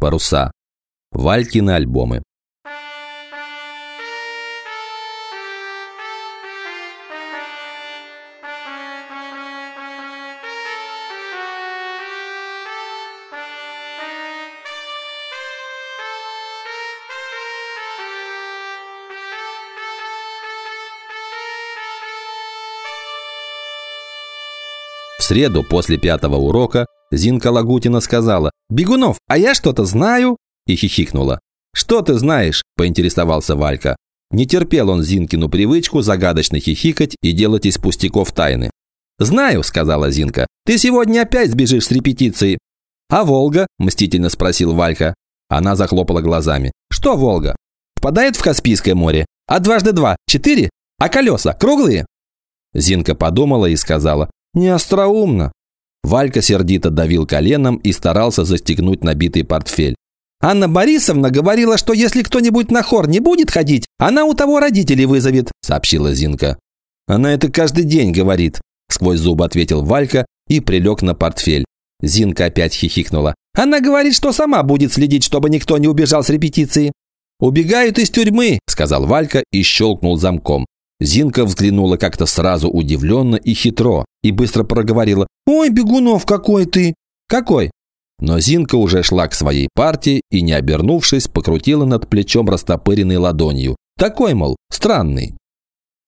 Паруса. Валькины альбомы. В среду после пятого урока Зинка Лагутина сказала «Бегунов, а я что-то знаю?» и хихикнула. «Что ты знаешь?» – поинтересовался Валька. Не терпел он Зинкину привычку загадочно хихикать и делать из пустяков тайны. «Знаю», – сказала Зинка. «Ты сегодня опять сбежишь с репетиции». «А Волга?» – мстительно спросил Валька. Она захлопала глазами. «Что Волга? Впадает в Каспийское море? А дважды два – четыре? А колеса круглые?» Зинка подумала и сказала. «Не остроумно». Валька сердито давил коленом и старался застегнуть набитый портфель. «Анна Борисовна говорила, что если кто-нибудь на хор не будет ходить, она у того родителей вызовет», – сообщила Зинка. «Она это каждый день говорит», – сквозь зубы ответил Валька и прилег на портфель. Зинка опять хихикнула. «Она говорит, что сама будет следить, чтобы никто не убежал с репетиции». «Убегают из тюрьмы», – сказал Валька и щелкнул замком. Зинка взглянула как-то сразу удивленно и хитро и быстро проговорила «Ой, Бегунов, какой ты!» «Какой?» Но Зинка уже шла к своей партии и, не обернувшись, покрутила над плечом растопыренной ладонью. Такой, мол, странный.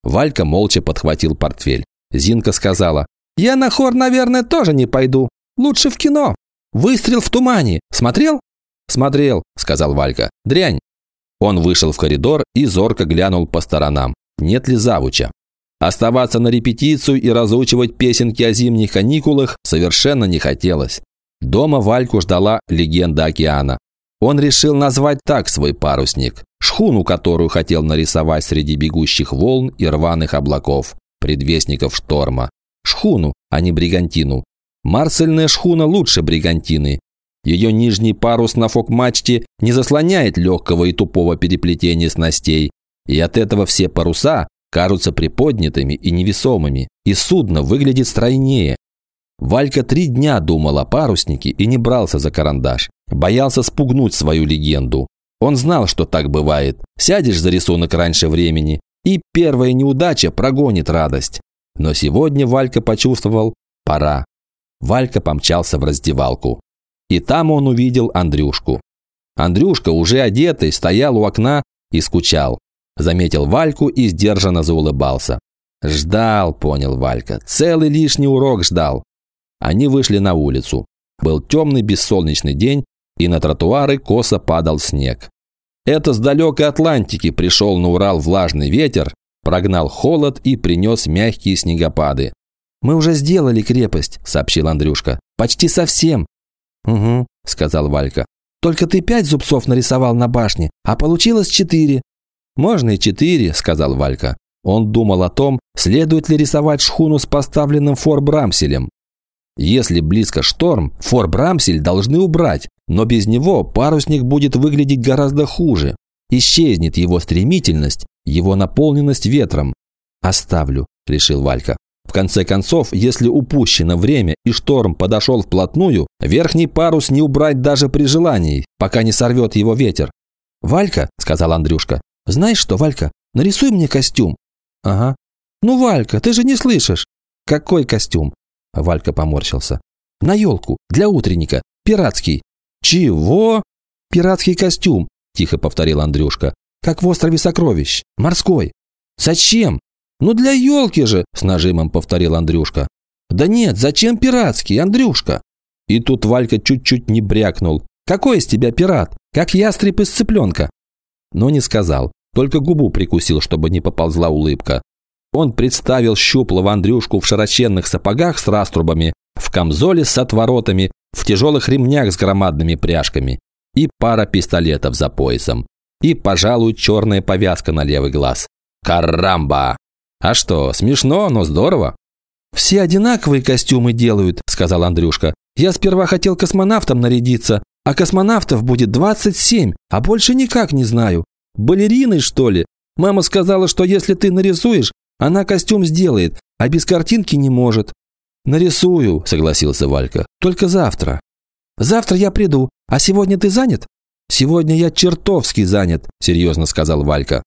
Валька молча подхватил портфель. Зинка сказала «Я на хор, наверное, тоже не пойду. Лучше в кино. Выстрел в тумане. Смотрел?» «Смотрел», – сказал Валька. «Дрянь». Он вышел в коридор и зорко глянул по сторонам нет ли завуча. Оставаться на репетицию и разучивать песенки о зимних каникулах совершенно не хотелось. Дома Вальку ждала легенда океана. Он решил назвать так свой парусник, шхуну, которую хотел нарисовать среди бегущих волн и рваных облаков, предвестников шторма. Шхуну, а не бригантину. Марсельная шхуна лучше бригантины. Ее нижний парус на фок-мачте не заслоняет легкого и тупого переплетения снастей, и от этого все паруса кажутся приподнятыми и невесомыми, и судно выглядит стройнее. Валька три дня думал о паруснике и не брался за карандаш. Боялся спугнуть свою легенду. Он знал, что так бывает. Сядешь за рисунок раньше времени, и первая неудача прогонит радость. Но сегодня Валька почувствовал – пора. Валька помчался в раздевалку. И там он увидел Андрюшку. Андрюшка, уже одетый, стоял у окна и скучал. Заметил Вальку и сдержанно заулыбался. Ждал, понял Валька. Целый лишний урок ждал. Они вышли на улицу. Был темный бессолнечный день, и на тротуары косо падал снег. Это с далекой Атлантики пришел на Урал влажный ветер, прогнал холод и принес мягкие снегопады. «Мы уже сделали крепость», – сообщил Андрюшка. «Почти совсем». «Угу», – сказал Валька. «Только ты пять зубцов нарисовал на башне, а получилось четыре. «Можно и четыре», – сказал Валька. Он думал о том, следует ли рисовать шхуну с поставленным фор-брамселем. Если близко шторм, фор-брамсель должны убрать, но без него парусник будет выглядеть гораздо хуже. Исчезнет его стремительность, его наполненность ветром. «Оставлю», – решил Валька. В конце концов, если упущено время и шторм подошел вплотную, верхний парус не убрать даже при желании, пока не сорвет его ветер. «Валька», – сказал Андрюшка, знаешь что, Валька, нарисуй мне костюм. Ага. Ну, Валька, ты же не слышишь. Какой костюм? Валька поморщился. На елку, для утренника, пиратский. Чего? Пиратский костюм, тихо повторил Андрюшка. Как в острове сокровищ, морской. Зачем? Ну для елки же, с нажимом повторил Андрюшка. Да нет, зачем пиратский, Андрюшка? И тут Валька чуть-чуть не брякнул. Какой из тебя пират? Как ястреб из цыпленка но не сказал, только губу прикусил, чтобы не поползла улыбка. Он представил щуплого Андрюшку в широченных сапогах с раструбами, в камзоле с отворотами, в тяжелых ремнях с громадными пряжками и пара пистолетов за поясом. И, пожалуй, черная повязка на левый глаз. Карамба! А что, смешно, но здорово. «Все одинаковые костюмы делают», – сказал Андрюшка. «Я сперва хотел космонавтом нарядиться, а космонавтов будет 27, а больше никак не знаю. Балерины, что ли? Мама сказала, что если ты нарисуешь, она костюм сделает, а без картинки не может. «Нарисую», – согласился Валька. «Только завтра». Завтра я приду, а сегодня ты занят?» «Сегодня я чертовски занят», – серьезно сказал Валька.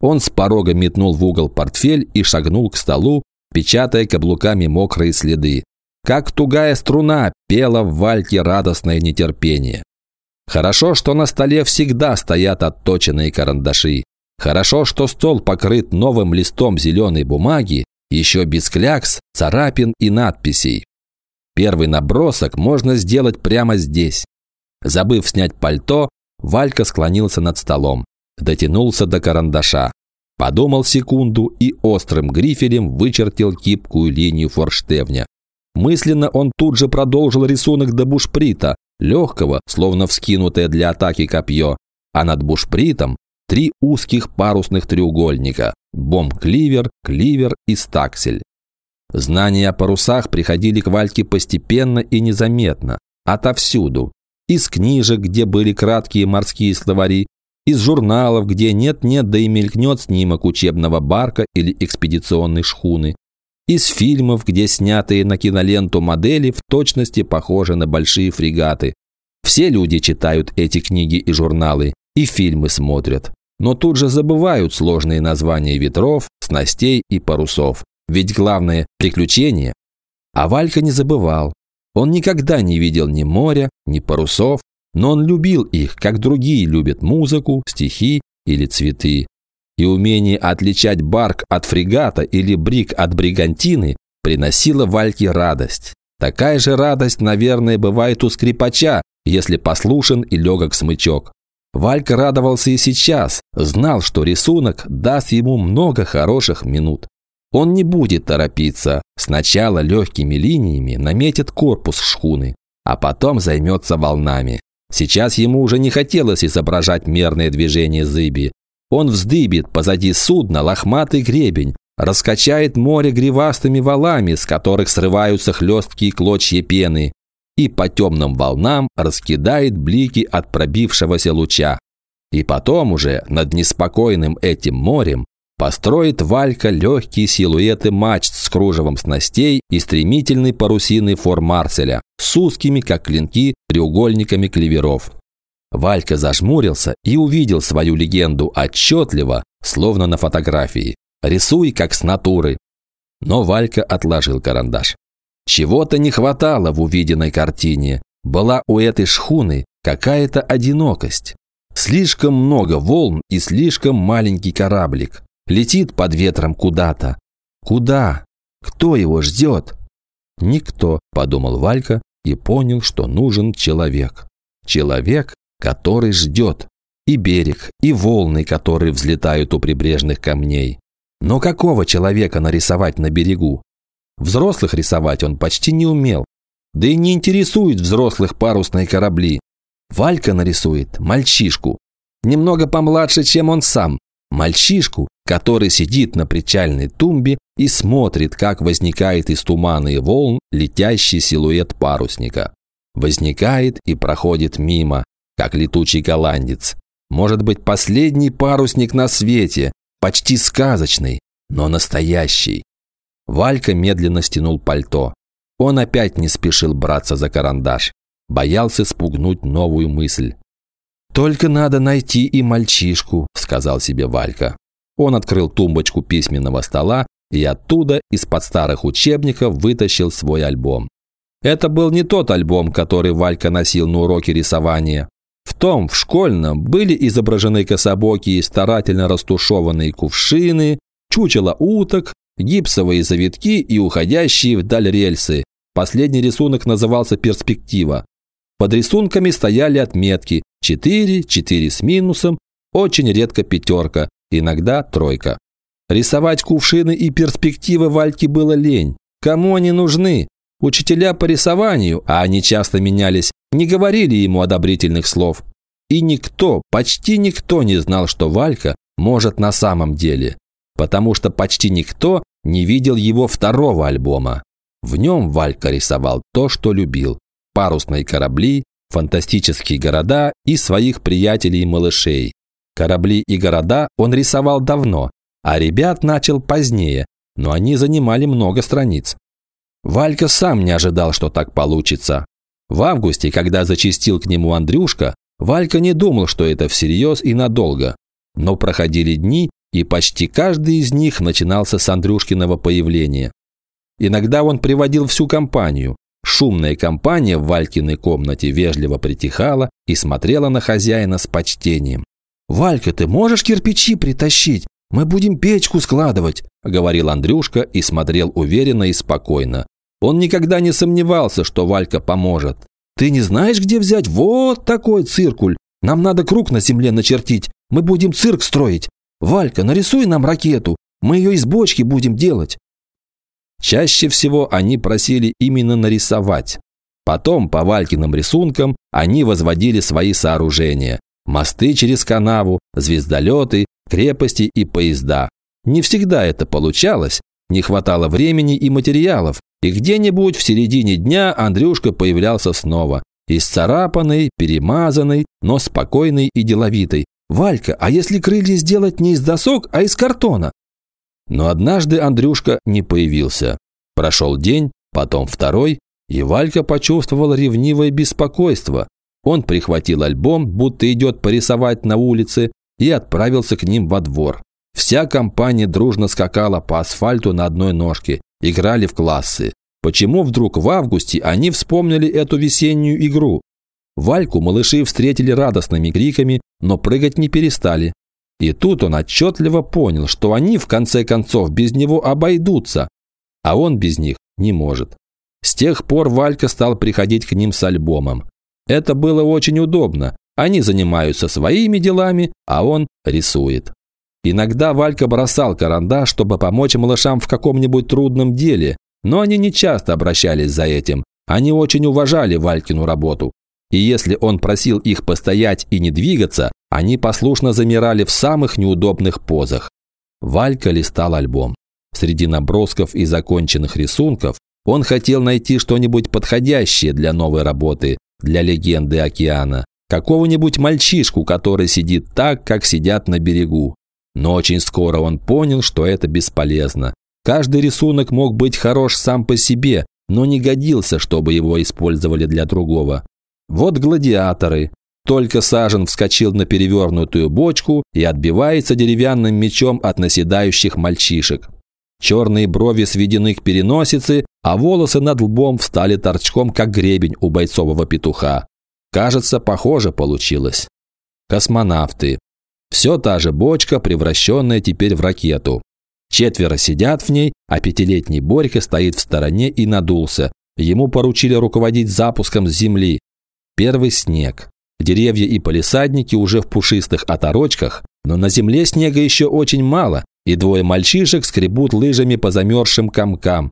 Он с порога метнул в угол портфель и шагнул к столу, печатая каблуками мокрые следы. Как тугая струна пела в Вальке радостное нетерпение. Хорошо, что на столе всегда стоят отточенные карандаши. Хорошо, что стол покрыт новым листом зеленой бумаги, еще без клякс, царапин и надписей. Первый набросок можно сделать прямо здесь. Забыв снять пальто, Валька склонился над столом, дотянулся до карандаша. Подумал секунду и острым грифелем вычертил кипкую линию форштевня. Мысленно он тут же продолжил рисунок до бушприта, легкого, словно вскинутое для атаки копье, а над бушпритом три узких парусных треугольника – бомб-кливер, кливер и стаксель. Знания о парусах приходили к Вальке постепенно и незаметно, отовсюду. Из книжек, где были краткие морские словари, из журналов, где нет-нет, да и мелькнет снимок учебного барка или экспедиционной шхуны, из фильмов, где снятые на киноленту модели в точности похожи на большие фрегаты. Все люди читают эти книги и журналы, и фильмы смотрят. Но тут же забывают сложные названия ветров, снастей и парусов. Ведь главное – приключение. А Валька не забывал. Он никогда не видел ни моря, ни парусов, но он любил их, как другие любят музыку, стихи или цветы и умение отличать барк от фрегата или брик от бригантины приносило Вальке радость. Такая же радость, наверное, бывает у скрипача, если послушен и легок смычок. Валька радовался и сейчас, знал, что рисунок даст ему много хороших минут. Он не будет торопиться, сначала легкими линиями наметит корпус шхуны, а потом займется волнами. Сейчас ему уже не хотелось изображать мерное движение зыби, он вздыбит позади судна лохматый гребень, раскачает море гривастыми валами, с которых срываются хлесткие клочья пены, и по темным волнам раскидает блики от пробившегося луча. И потом уже над неспокойным этим морем построит Валька легкие силуэты мачт с кружевом снастей и стремительной парусиной фор Марселя с узкими, как клинки, треугольниками клеверов. Валька зажмурился и увидел свою легенду отчетливо, словно на фотографии. Рисуй, как с натуры. Но Валька отложил карандаш. Чего-то не хватало в увиденной картине. Была у этой шхуны какая-то одинокость. Слишком много волн и слишком маленький кораблик. Летит под ветром куда-то. Куда? Кто его ждет? Никто, подумал Валька и понял, что нужен человек. Человек, который ждет. И берег, и волны, которые взлетают у прибрежных камней. Но какого человека нарисовать на берегу? Взрослых рисовать он почти не умел. Да и не интересует взрослых парусные корабли. Валька нарисует мальчишку. Немного помладше, чем он сам. Мальчишку, который сидит на причальной тумбе и смотрит, как возникает из тумана и волн летящий силуэт парусника. Возникает и проходит мимо, как летучий голландец. Может быть, последний парусник на свете, почти сказочный, но настоящий. Валька медленно стянул пальто. Он опять не спешил браться за карандаш. Боялся спугнуть новую мысль. «Только надо найти и мальчишку», – сказал себе Валька. Он открыл тумбочку письменного стола и оттуда из-под старых учебников вытащил свой альбом. Это был не тот альбом, который Валька носил на уроке рисования. Том, в школьном, были изображены кособокие старательно растушеванные кувшины, чучело уток, гипсовые завитки и уходящие вдаль рельсы. Последний рисунок назывался «Перспектива». Под рисунками стояли отметки 4, 4 с минусом, очень редко пятерка, иногда тройка. Рисовать кувшины и перспективы Вальки было лень. Кому они нужны? Учителя по рисованию, а они часто менялись, не говорили ему одобрительных слов. И никто, почти никто не знал, что Валька может на самом деле, потому что почти никто не видел его второго альбома. В нем Валька рисовал то, что любил – парусные корабли, фантастические города и своих приятелей и малышей. Корабли и города он рисовал давно, а ребят начал позднее, но они занимали много страниц. Валька сам не ожидал, что так получится. В августе, когда зачастил к нему Андрюшка, Валька не думал, что это всерьез и надолго. Но проходили дни, и почти каждый из них начинался с Андрюшкиного появления. Иногда он приводил всю компанию. Шумная компания в Валькиной комнате вежливо притихала и смотрела на хозяина с почтением. «Валька, ты можешь кирпичи притащить? Мы будем печку складывать», – говорил Андрюшка и смотрел уверенно и спокойно. Он никогда не сомневался, что Валька поможет. «Ты не знаешь, где взять вот такой циркуль? Нам надо круг на земле начертить. Мы будем цирк строить. Валька, нарисуй нам ракету. Мы ее из бочки будем делать». Чаще всего они просили именно нарисовать. Потом, по Валькиным рисункам, они возводили свои сооружения. Мосты через канаву, звездолеты, крепости и поезда. Не всегда это получалось, не хватало времени и материалов, и где-нибудь в середине дня Андрюшка появлялся снова. Исцарапанный, перемазанный, но спокойный и деловитый. «Валька, а если крылья сделать не из досок, а из картона?» Но однажды Андрюшка не появился. Прошел день, потом второй, и Валька почувствовал ревнивое беспокойство. Он прихватил альбом, будто идет порисовать на улице, и отправился к ним во двор. Вся компания дружно скакала по асфальту на одной ножке, играли в классы. Почему вдруг в августе они вспомнили эту весеннюю игру? Вальку малыши встретили радостными криками, но прыгать не перестали. И тут он отчетливо понял, что они в конце концов без него обойдутся, а он без них не может. С тех пор Валька стал приходить к ним с альбомом. Это было очень удобно. Они занимаются своими делами, а он рисует. Иногда Валька бросал карандаш, чтобы помочь малышам в каком-нибудь трудном деле, но они не часто обращались за этим. Они очень уважали Валькину работу. И если он просил их постоять и не двигаться, они послушно замирали в самых неудобных позах. Валька листал альбом. Среди набросков и законченных рисунков он хотел найти что-нибудь подходящее для новой работы, для легенды океана. Какого-нибудь мальчишку, который сидит так, как сидят на берегу. Но очень скоро он понял, что это бесполезно. Каждый рисунок мог быть хорош сам по себе, но не годился, чтобы его использовали для другого. Вот гладиаторы. Только Сажен вскочил на перевернутую бочку и отбивается деревянным мечом от наседающих мальчишек. Черные брови сведены к переносице, а волосы над лбом встали торчком, как гребень у бойцового петуха. Кажется, похоже получилось. Космонавты. Все та же бочка, превращенная теперь в ракету. Четверо сидят в ней, а пятилетний Борька стоит в стороне и надулся. Ему поручили руководить запуском с земли. Первый снег. Деревья и полисадники уже в пушистых оторочках, но на земле снега еще очень мало, и двое мальчишек скребут лыжами по замерзшим комкам.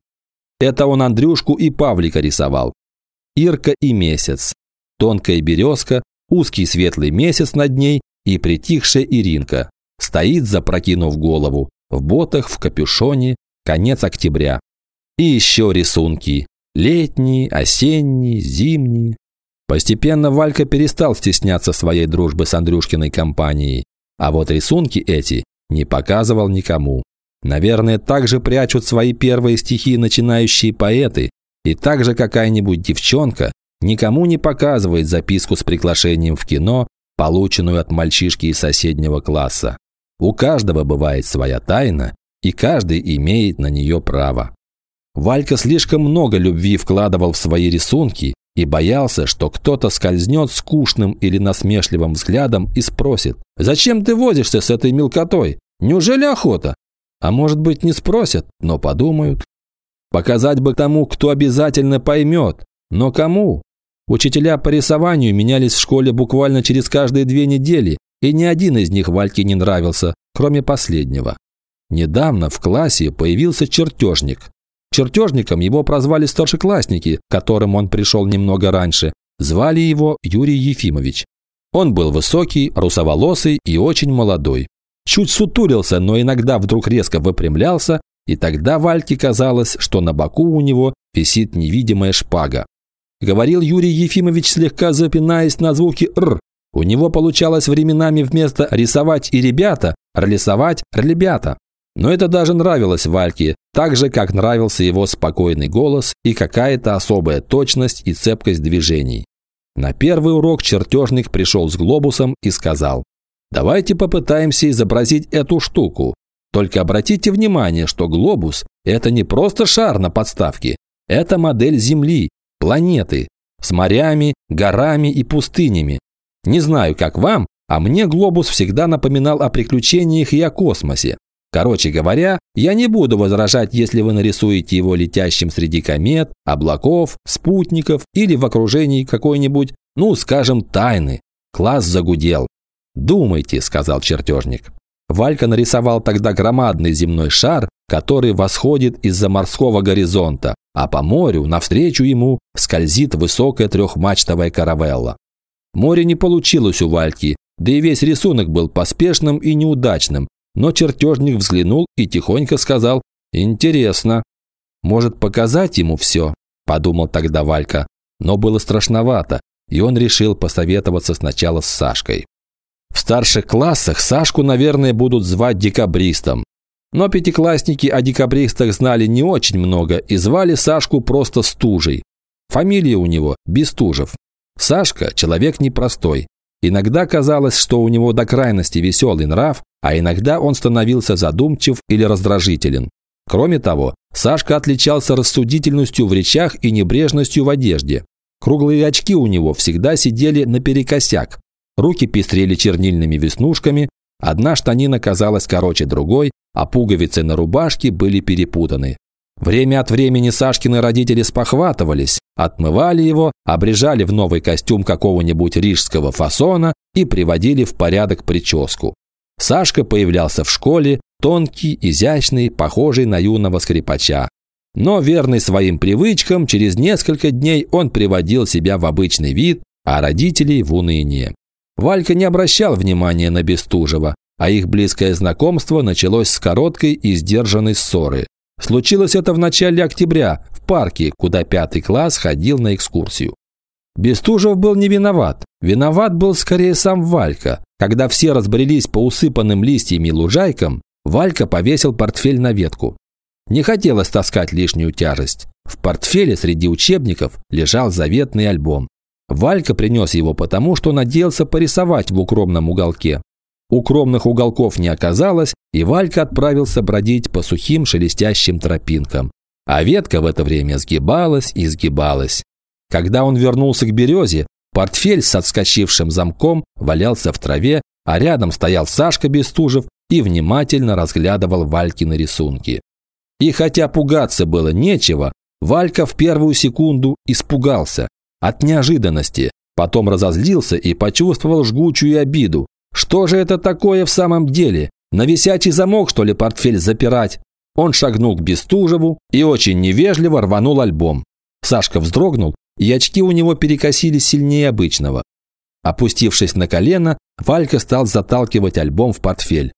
Это он Андрюшку и Павлика рисовал. Ирка и месяц. Тонкая березка, узкий светлый месяц над ней и притихшая Иринка. Стоит, запрокинув голову, в ботах, в капюшоне, конец октября. И еще рисунки. Летние, осенние, зимние. Постепенно Валька перестал стесняться своей дружбы с Андрюшкиной компанией. А вот рисунки эти не показывал никому. Наверное, так же прячут свои первые стихи начинающие поэты. И так же какая-нибудь девчонка никому не показывает записку с приглашением в кино полученную от мальчишки из соседнего класса. У каждого бывает своя тайна, и каждый имеет на нее право. Валька слишком много любви вкладывал в свои рисунки и боялся, что кто-то скользнет скучным или насмешливым взглядом и спросит «Зачем ты возишься с этой мелкотой? Неужели охота?» А может быть не спросят, но подумают. Показать бы тому, кто обязательно поймет. Но кому? Учителя по рисованию менялись в школе буквально через каждые две недели, и ни один из них Вальке не нравился, кроме последнего. Недавно в классе появился чертежник. Чертежником его прозвали старшеклассники, которым он пришел немного раньше. Звали его Юрий Ефимович. Он был высокий, русоволосый и очень молодой. Чуть сутурился, но иногда вдруг резко выпрямлялся, и тогда Вальке казалось, что на боку у него висит невидимая шпага. Говорил Юрий Ефимович, слегка запинаясь на звуки «р». У него получалось временами вместо «рисовать» и «ребята» «рисовать» «ребята». Но это даже нравилось Вальке, так же, как нравился его спокойный голос и какая-то особая точность и цепкость движений. На первый урок чертежник пришел с глобусом и сказал, «Давайте попытаемся изобразить эту штуку. Только обратите внимание, что глобус – это не просто шар на подставке, это модель Земли, планеты, с морями, горами и пустынями. Не знаю, как вам, а мне глобус всегда напоминал о приключениях и о космосе. Короче говоря, я не буду возражать, если вы нарисуете его летящим среди комет, облаков, спутников или в окружении какой-нибудь, ну, скажем, тайны. Класс загудел. «Думайте», – сказал чертежник. Валька нарисовал тогда громадный земной шар, который восходит из-за морского горизонта, а по морю, навстречу ему, скользит высокая трехмачтовая каравелла. Море не получилось у Вальки, да и весь рисунок был поспешным и неудачным, но чертежник взглянул и тихонько сказал «Интересно». «Может, показать ему все?» – подумал тогда Валька. Но было страшновато, и он решил посоветоваться сначала с Сашкой. В старших классах Сашку, наверное, будут звать декабристом. Но пятиклассники о декабристах знали не очень много и звали Сашку просто Стужей. Фамилия у него – Бестужев. Сашка – человек непростой. Иногда казалось, что у него до крайности веселый нрав, а иногда он становился задумчив или раздражителен. Кроме того, Сашка отличался рассудительностью в речах и небрежностью в одежде. Круглые очки у него всегда сидели наперекосяк. Руки пестрели чернильными веснушками, одна штанина казалась короче другой, а пуговицы на рубашке были перепутаны. Время от времени Сашкины родители спохватывались, отмывали его, обрежали в новый костюм какого-нибудь рижского фасона и приводили в порядок прическу. Сашка появлялся в школе, тонкий, изящный, похожий на юного скрипача. Но верный своим привычкам, через несколько дней он приводил себя в обычный вид, а родителей в уныние. Валька не обращал внимания на Бестужева, а их близкое знакомство началось с короткой и сдержанной ссоры. Случилось это в начале октября, в парке, куда пятый класс ходил на экскурсию. Бестужев был не виноват. Виноват был скорее сам Валька. Когда все разбрелись по усыпанным листьями лужайкам, Валька повесил портфель на ветку. Не хотелось таскать лишнюю тяжесть. В портфеле среди учебников лежал заветный альбом. Валька принес его потому, что надеялся порисовать в укромном уголке. Укромных уголков не оказалось, и Валька отправился бродить по сухим шелестящим тропинкам. А ветка в это время сгибалась и сгибалась. Когда он вернулся к березе, портфель с отскочившим замком валялся в траве, а рядом стоял Сашка Бестужев и внимательно разглядывал Валькины рисунки. И хотя пугаться было нечего, Валька в первую секунду испугался от неожиданности, потом разозлился и почувствовал жгучую обиду. Что же это такое в самом деле? На висячий замок, что ли, портфель запирать? Он шагнул к Бестужеву и очень невежливо рванул альбом. Сашка вздрогнул, и очки у него перекосились сильнее обычного. Опустившись на колено, Валька стал заталкивать альбом в портфель.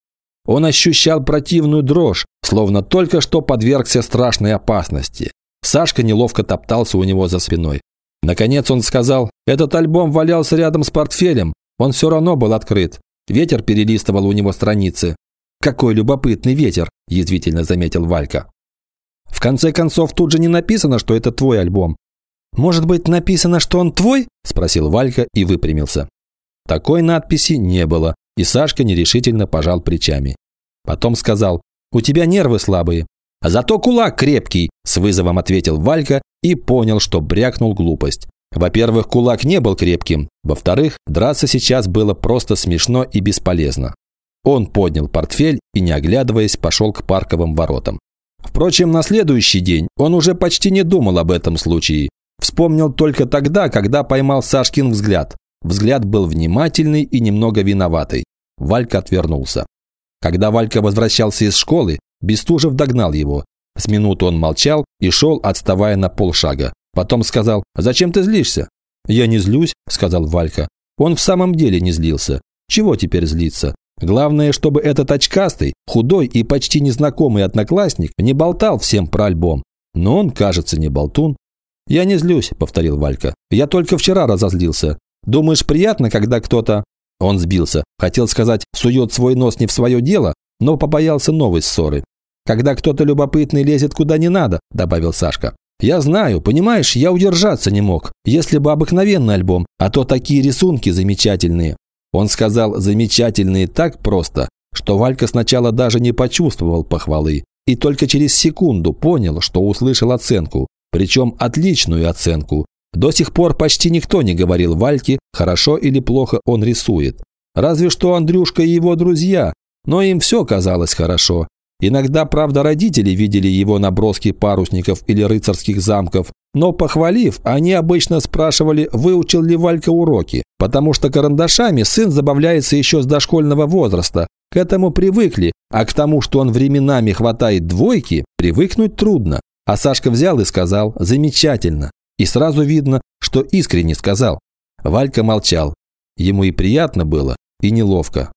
Он ощущал противную дрожь, словно только что подвергся страшной опасности. Сашка неловко топтался у него за спиной. Наконец он сказал, этот альбом валялся рядом с портфелем, он все равно был открыт. Ветер перелистывал у него страницы. «Какой любопытный ветер!» – язвительно заметил Валька. «В конце концов, тут же не написано, что это твой альбом». «Может быть, написано, что он твой?» – спросил Валька и выпрямился. Такой надписи не было, и Сашка нерешительно пожал плечами. Потом сказал, «У тебя нервы слабые». «Зато кулак крепкий», – с вызовом ответил Валька и понял, что брякнул глупость. Во-первых, кулак не был крепким. Во-вторых, драться сейчас было просто смешно и бесполезно. Он поднял портфель и, не оглядываясь, пошел к парковым воротам. Впрочем, на следующий день он уже почти не думал об этом случае. Вспомнил только тогда, когда поймал Сашкин взгляд. Взгляд был внимательный и немного виноватый. Валька отвернулся. Когда Валька возвращался из школы, Бестужев догнал его. С минуту он молчал и шел, отставая на полшага. Потом сказал «Зачем ты злишься?» «Я не злюсь», – сказал Валька. Он в самом деле не злился. Чего теперь злиться? Главное, чтобы этот очкастый, худой и почти незнакомый одноклассник не болтал всем про альбом. Но он, кажется, не болтун. «Я не злюсь», – повторил Валька. «Я только вчера разозлился. Думаешь, приятно, когда кто-то...» Он сбился. Хотел сказать, сует свой нос не в свое дело, но побоялся новой ссоры. когда кто-то любопытный лезет куда не надо», – добавил Сашка. «Я знаю, понимаешь, я удержаться не мог, если бы обыкновенный альбом, а то такие рисунки замечательные». Он сказал «замечательные» так просто, что Валька сначала даже не почувствовал похвалы и только через секунду понял, что услышал оценку, причем отличную оценку. До сих пор почти никто не говорил Вальке, хорошо или плохо он рисует. Разве что Андрюшка и его друзья, но им все казалось хорошо. Иногда, правда, родители видели его наброски парусников или рыцарских замков, но, похвалив, они обычно спрашивали, выучил ли Валька уроки, потому что карандашами сын забавляется еще с дошкольного возраста. К этому привыкли, а к тому, что он временами хватает двойки, привыкнуть трудно. А Сашка взял и сказал «замечательно». И сразу видно, что искренне сказал. Валька молчал. Ему и приятно было, и неловко.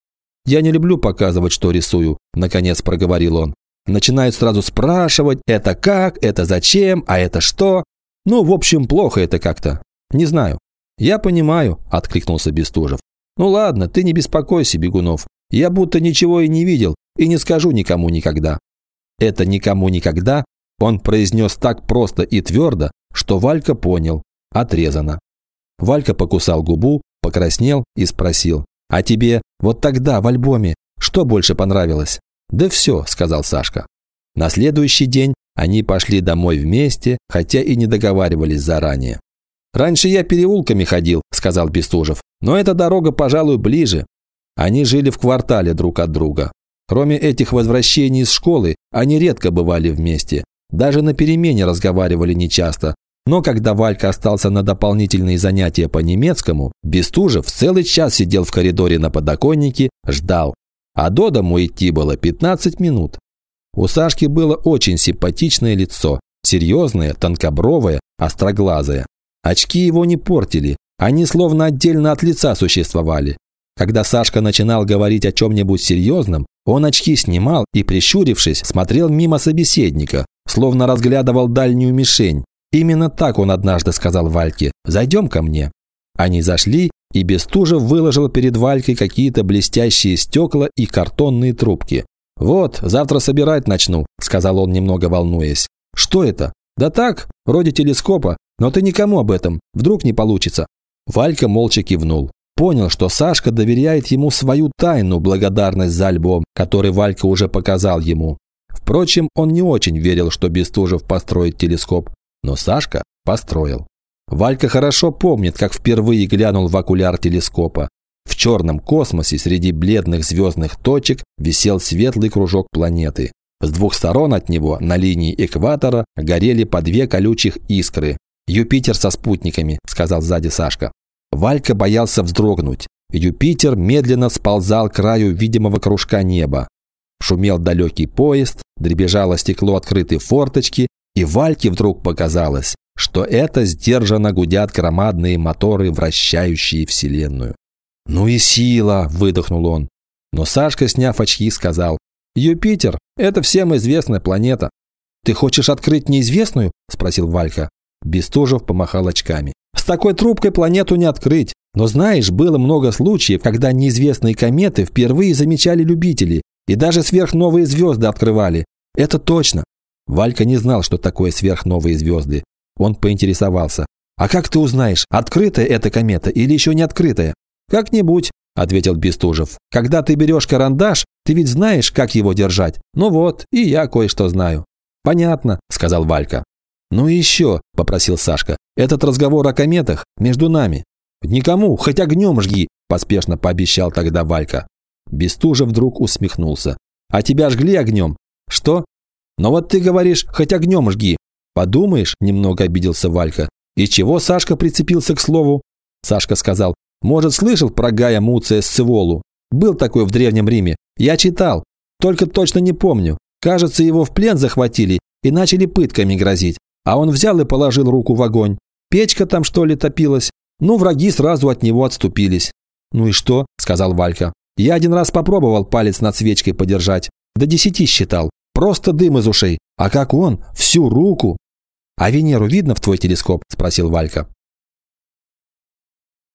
«Я не люблю показывать, что рисую», – наконец проговорил он. Начинают сразу спрашивать, это как, это зачем, а это что. Ну, в общем, плохо это как-то. Не знаю. Я понимаю, откликнулся Бестужев. Ну ладно, ты не беспокойся, Бегунов. Я будто ничего и не видел, и не скажу никому никогда. Это никому никогда он произнес так просто и твердо, что Валька понял. Отрезано. Валька покусал губу, покраснел и спросил. «А тебе вот тогда в альбоме что больше понравилось?» «Да все», – сказал Сашка. На следующий день они пошли домой вместе, хотя и не договаривались заранее. «Раньше я переулками ходил», – сказал Бестужев, «но эта дорога, пожалуй, ближе». Они жили в квартале друг от друга. Кроме этих возвращений из школы, они редко бывали вместе. Даже на перемене разговаривали нечасто, но когда Валька остался на дополнительные занятия по немецкому, Бестужев целый час сидел в коридоре на подоконнике, ждал. А до дому идти было 15 минут. У Сашки было очень симпатичное лицо, серьезное, тонкобровое, остроглазое. Очки его не портили, они словно отдельно от лица существовали. Когда Сашка начинал говорить о чем-нибудь серьезном, он очки снимал и, прищурившись, смотрел мимо собеседника, словно разглядывал дальнюю мишень, Именно так он однажды сказал Вальке «Зайдем ко мне». Они зашли, и Бестужев выложил перед Валькой какие-то блестящие стекла и картонные трубки. «Вот, завтра собирать начну», – сказал он, немного волнуясь. «Что это?» «Да так, вроде телескопа, но ты никому об этом, вдруг не получится». Валька молча кивнул. Понял, что Сашка доверяет ему свою тайну благодарность за альбом, который Валька уже показал ему. Впрочем, он не очень верил, что Бестужев построит телескоп. Но Сашка построил. Валька хорошо помнит, как впервые глянул в окуляр телескопа. В черном космосе среди бледных звездных точек висел светлый кружок планеты. С двух сторон от него, на линии экватора, горели по две колючих искры. «Юпитер со спутниками», – сказал сзади Сашка. Валька боялся вздрогнуть. Юпитер медленно сползал к краю видимого кружка неба. Шумел далекий поезд, дребезжало стекло открытой форточки, и Вальке вдруг показалось, что это сдержанно гудят громадные моторы, вращающие Вселенную. «Ну и сила!» – выдохнул он. Но Сашка, сняв очки, сказал, «Юпитер – это всем известная планета». «Ты хочешь открыть неизвестную?» – спросил Валька. Бестужев помахал очками. «С такой трубкой планету не открыть. Но знаешь, было много случаев, когда неизвестные кометы впервые замечали любители и даже сверхновые звезды открывали. Это точно. Валька не знал, что такое сверхновые звезды. Он поинтересовался. «А как ты узнаешь, открытая эта комета или еще не открытая?» «Как-нибудь», – ответил Бестужев. «Когда ты берешь карандаш, ты ведь знаешь, как его держать. Ну вот, и я кое-что знаю». «Понятно», – сказал Валька. «Ну и еще», – попросил Сашка, – «этот разговор о кометах между нами». «Никому, хоть огнем жги», – поспешно пообещал тогда Валька. Бестужев вдруг усмехнулся. «А тебя жгли огнем?» «Что?» Но вот ты говоришь, хоть огнем жги. Подумаешь, немного обиделся Валька. И чего Сашка прицепился к слову? Сашка сказал, может, слышал про Гая Муция Сцеволу? Был такой в Древнем Риме. Я читал. Только точно не помню. Кажется, его в плен захватили и начали пытками грозить. А он взял и положил руку в огонь. Печка там, что ли, топилась? Ну, враги сразу от него отступились. «Ну и что?» – сказал Валька. «Я один раз попробовал палец над свечкой подержать. До десяти считал. Просто дым из ушей. А как он? Всю руку. А Венеру видно в твой телескоп? Спросил Валька.